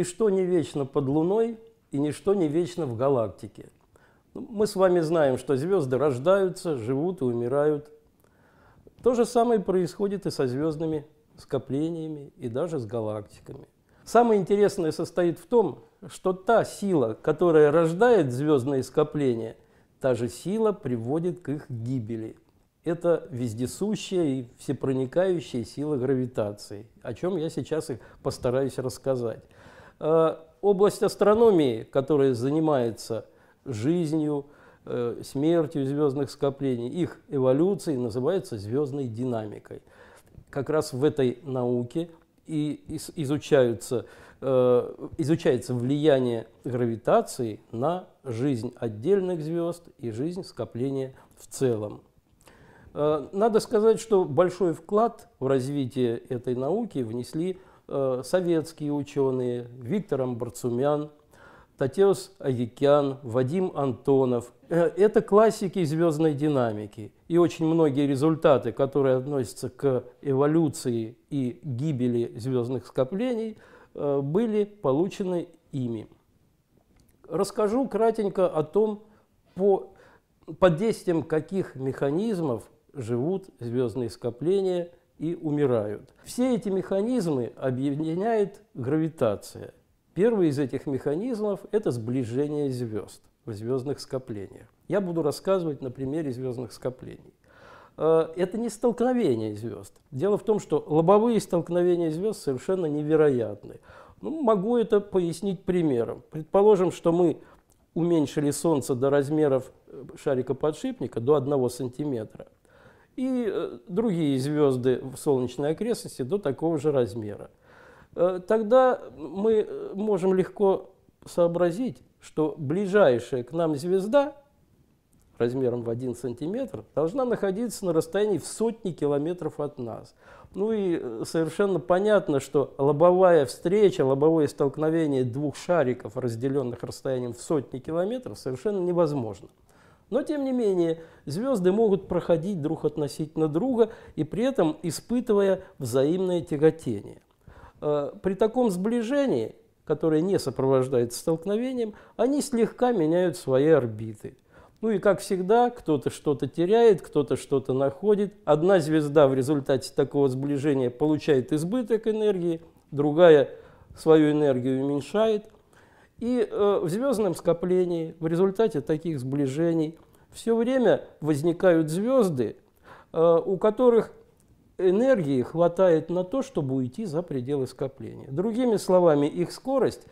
ничто не вечно под Луной и ничто не вечно в галактике. Ну, мы с вами знаем, что звезды рождаются, живут и умирают. То же самое происходит и со звездными скоплениями, и даже с галактиками. Самое интересное состоит в том, что та сила, которая рождает звездные скопления, та же сила приводит к их гибели. Это вездесущая и всепроникающая сила гравитации, о чем я сейчас и постараюсь рассказать. Э, область астрономии, которая занимается жизнью, э, смертью звездных скоплений, их эволюцией, называется звездной динамикой. Как раз в этой науке и изучаются, э, изучается влияние гравитации на жизнь отдельных звезд и жизнь скопления в целом. Надо сказать, что большой вклад в развитие этой науки внесли советские ученые Виктор Амбарцумян, Татеус Агикян, Вадим Антонов. Э, это классики звездной динамики. И очень многие результаты, которые относятся к эволюции и гибели звездных скоплений, э, были получены ими. Расскажу кратенько о том, по, под действием каких механизмов живут звездные скопления и умирают. Все эти механизмы объединяет гравитация – Первый из этих механизмов – это сближение звезд в звездных скоплениях. Я буду рассказывать на примере звездных скоплений. Э, это не столкновение звезд. Дело в том, что лобовые столкновения звезд совершенно невероятны. Ну, могу это пояснить примером. Предположим, что мы уменьшили Солнце до размеров э, шарика подшипника, до 1 сантиметра, и э, другие звезды в солнечной окрестности до такого же размера. Э, тогда мы э, можем легко сообразить, что ближайшая к нам звезда размером в 1 сантиметр должна находиться на расстоянии в сотни километров от нас. Ну и совершенно понятно, что лобовая встреча, лобовое столкновение двух шариков, разделенных расстоянием в сотни километров, совершенно невозможно. Но, тем не менее, звезды могут проходить друг относительно друга и при этом испытывая взаимное тяготение. Э, при таком сближении, которое не сопровождается столкновением, они слегка меняют свои орбиты. Ну и как всегда, кто-то что-то теряет, кто-то что-то находит. Одна звезда в результате такого сближения получает избыток энергии, другая свою энергию уменьшает. И э, в звездном скоплении в результате таких сближений все время возникают звезды, э, у которых энергии хватает на то, чтобы уйти за пределы скопления. Другими словами, их скорость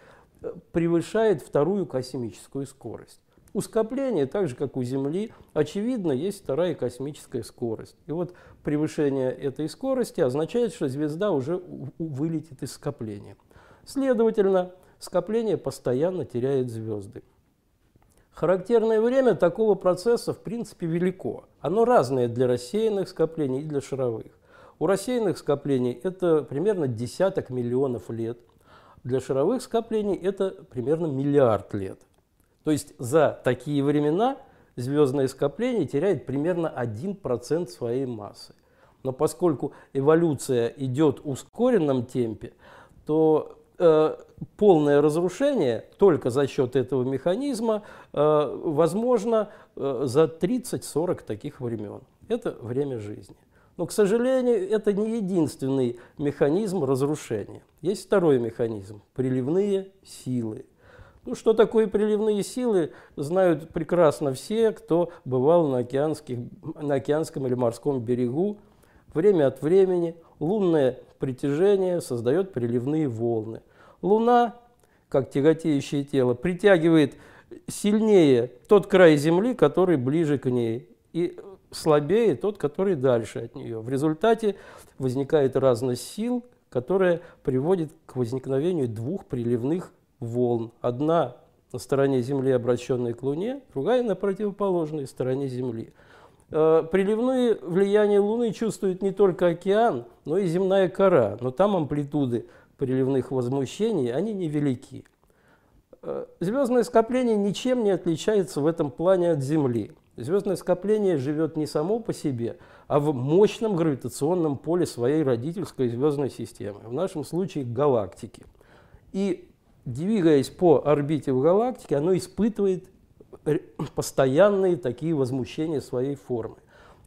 э, превышает вторую космическую скорость. У скопления, так же как у Земли, очевидно, есть вторая космическая скорость. И вот превышение этой скорости означает, что звезда уже вылетит из скопления. Следовательно, скопление постоянно теряет звезды. Характерное время такого процесса в принципе велико. Оно разное для рассеянных скоплений и для шаровых. У рассеянных скоплений это примерно десяток миллионов лет. Для шаровых скоплений это примерно миллиард лет. То есть за такие времена звездное скопление теряет примерно 1% своей массы. Но поскольку эволюция идет в ускоренном темпе, то э, полное разрушение только за счет этого механизма э, возможно э, за 30-40 таких времен. Это время жизни. Но, к сожалению, это не единственный механизм разрушения. Есть второй механизм – приливные силы. Ну, что такое приливные силы, знают прекрасно все, кто бывал на, океанских, на океанском или морском берегу. Время от времени лунное притяжение создает приливные волны. Луна, как тяготеющее тело, притягивает сильнее тот край Земли, который ближе к ней. И слабее тот, который дальше от нее. В результате возникает разность сил, которая приводит к возникновению двух приливных волн. Одна на стороне Земли, обращенной к Луне, другая на противоположной стороне Земли. Э, приливные влияния Луны чувствует не только океан, но и земная кора, но там амплитуды приливных возмущений, они невелики. Э, звездное скопление ничем не отличается в этом плане от Земли. Звездное скопление живет не само по себе, а в мощном гравитационном поле своей родительской звездной системы, в нашем случае галактики. И двигаясь по орбите в галактике, оно испытывает постоянные такие возмущения своей формы.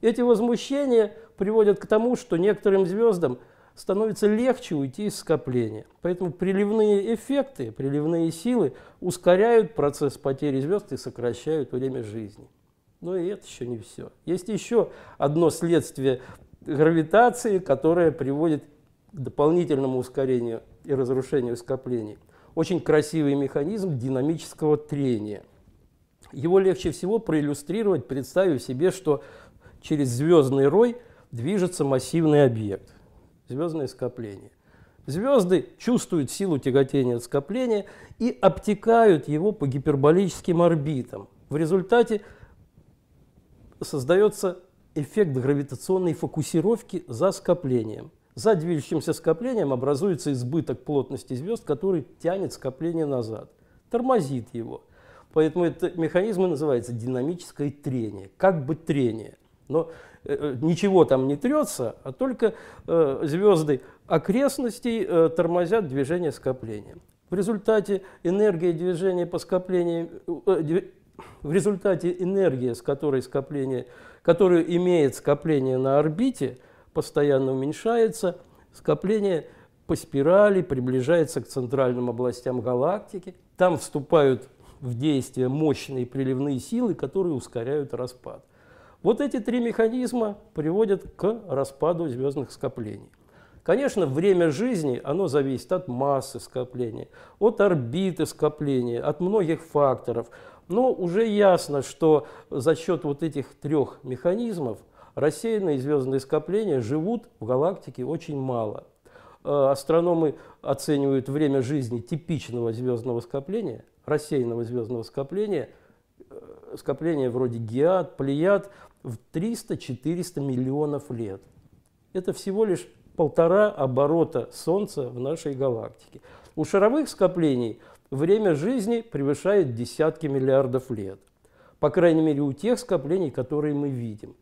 Эти возмущения приводят к тому, что некоторым звездам становится легче уйти из скопления. Поэтому приливные эффекты, приливные силы ускоряют процесс потери звезд и сокращают время жизни. Но и это еще не все. Есть еще одно следствие гравитации, которое приводит к дополнительному ускорению и разрушению скоплений. Очень красивый механизм динамического трения. Его легче всего проиллюстрировать, представив себе, что через звездный рой движется массивный объект, звездное скопление. Звезды чувствуют силу тяготения от скопления и обтекают его по гиперболическим орбитам. В результате создается эффект гравитационной фокусировки за скоплением. За движущимся скоплением образуется избыток плотности звезд, который тянет скопление назад, тормозит его. Поэтому этот механизм называется динамическое трение, как бы трение. Но э, э, ничего там не трется, а только э, звезды окрестностей э, тормозят движение скопления. В результате энергия движения по скоплению, э, в результате энергия, с которой скопление, которую имеет скопление на орбите, постоянно уменьшается, скопление по спирали приближается к центральным областям галактики. Там вступают в действие мощные приливные силы, которые ускоряют распад. Вот эти три механизма приводят к распаду звездных скоплений. Конечно, время жизни, оно зависит от массы скопления, от орбиты скопления, от многих факторов. Но уже ясно, что за счет вот этих трех механизмов рассеянные звездные скопления живут в галактике очень мало. Э, астрономы оценивают время жизни типичного звездного скопления, рассеянного звездного скопления, скопления вроде Геат, Плеяд, в 300-400 миллионов лет. Это всего лишь полтора оборота Солнца в нашей галактике. У шаровых скоплений время жизни превышает десятки миллиардов лет. По крайней мере, у тех скоплений, которые мы видим.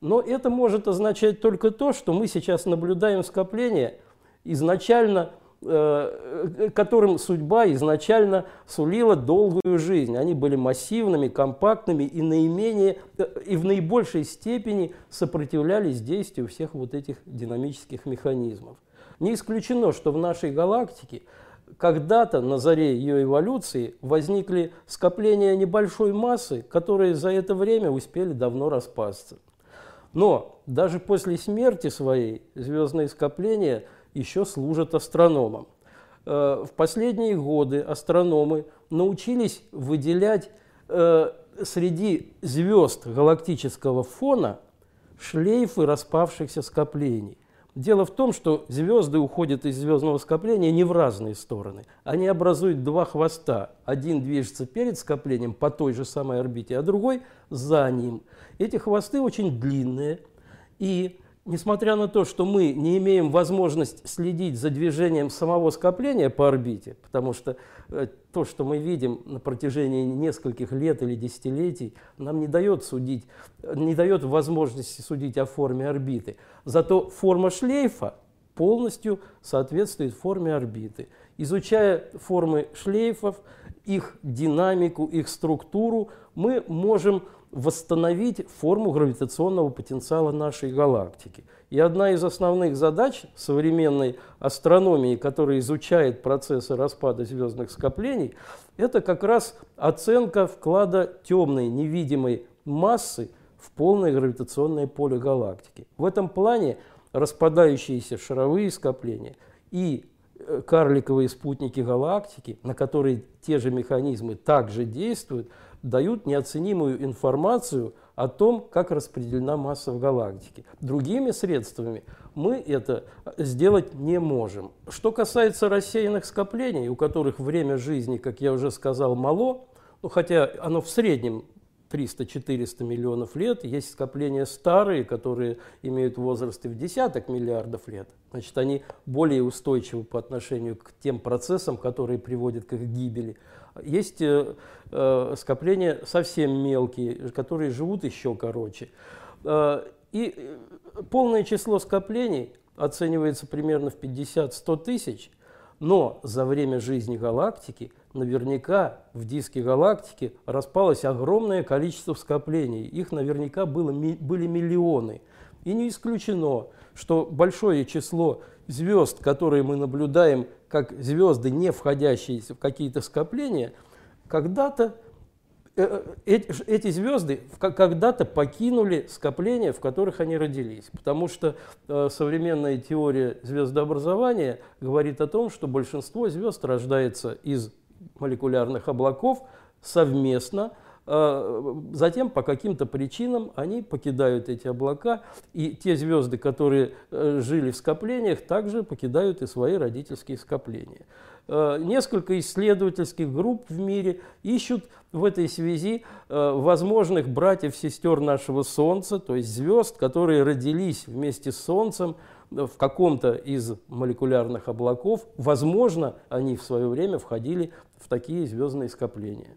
Но это может означать только то, что мы сейчас наблюдаем скопления изначально – которым судьба изначально сулила долгую жизнь. Они были массивными, компактными и, наименее, э, и в наибольшей степени сопротивлялись действию всех вот этих динамических механизмов. Не исключено, что в нашей галактике когда-то на заре ее эволюции возникли скопления небольшой массы, которые за это время успели давно распасться. Но даже после смерти своей звездные скопления – еще служат астрономам. Э, в последние годы астрономы научились выделять э, среди звезд галактического фона шлейфы распавшихся скоплений. Дело в том, что звезды уходят из звездного скопления не в разные стороны. Они образуют два хвоста. Один движется перед скоплением по той же самой орбите, а другой за ним. Эти хвосты очень длинные, и Несмотря на то, что мы не имеем возможность следить за движением самого скопления по орбите, потому что э, то, что мы видим на протяжении нескольких лет или десятилетий, нам не дает, судить, не дает возможности судить о форме орбиты. Зато форма шлейфа полностью соответствует форме орбиты. Изучая формы шлейфов, их динамику, их структуру, мы можем восстановить форму гравитационного потенциала нашей галактики. И одна из основных задач современной астрономии, которая изучает процессы распада звездных скоплений, это как раз оценка вклада темной невидимой массы в полное гравитационное поле галактики. В этом плане распадающиеся шаровые скопления и карликовые спутники галактики, на которые те же механизмы также действуют – дают неоценимую информацию о том, как распределена масса в галактике. Другими средствами мы это сделать не можем. Что касается рассеянных скоплений, у которых время жизни, как я уже сказал, мало, ну, хотя оно в среднем 300-400 миллионов лет. Есть скопления старые, которые имеют возраст и в десяток миллиардов лет. Значит, они более устойчивы по отношению к тем процессам, которые приводят к их гибели. Есть э, э, скопления совсем мелкие, которые живут еще короче. Э, и э, полное число скоплений оценивается примерно в 50-100 тысяч, Но за время жизни галактики наверняка в диске галактики распалось огромное количество скоплений. Их наверняка было, были миллионы. И не исключено, что большое число звезд, которые мы наблюдаем как звезды, не входящие в какие-то скопления, когда-то э, э, эти звезды когда-то покинули скопления, в которых они родились. Потому что э, современная теория звездообразования говорит о том, что большинство звезд рождается из молекулярных облаков совместно а, затем по каким-то причинам они покидают эти облака, и те звезды, которые э, жили в скоплениях, также покидают и свои родительские скопления. А, несколько исследовательских групп в мире ищут в этой связи э, возможных братьев-сестер нашего Солнца, то есть звезд, которые родились вместе с Солнцем в каком-то из молекулярных облаков. Возможно, они в свое время входили в такие звездные скопления.